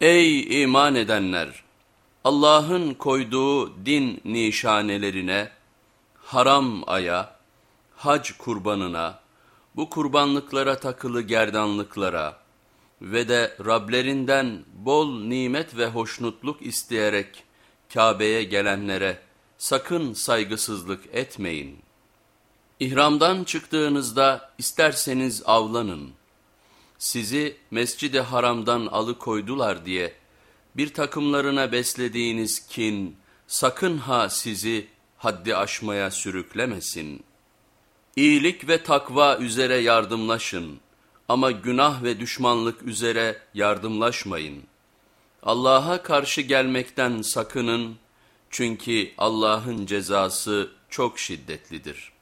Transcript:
Ey iman edenler! Allah'ın koyduğu din nişanelerine, haram aya, hac kurbanına, bu kurbanlıklara takılı gerdanlıklara ve de Rablerinden bol nimet ve hoşnutluk isteyerek Kabe'ye gelenlere sakın saygısızlık etmeyin. İhramdan çıktığınızda isterseniz avlanın. Sizi mescidi haramdan alıkoydular diye bir takımlarına beslediğiniz kin sakın ha sizi haddi aşmaya sürüklemesin. İyilik ve takva üzere yardımlaşın ama günah ve düşmanlık üzere yardımlaşmayın. Allah'a karşı gelmekten sakının çünkü Allah'ın cezası çok şiddetlidir.''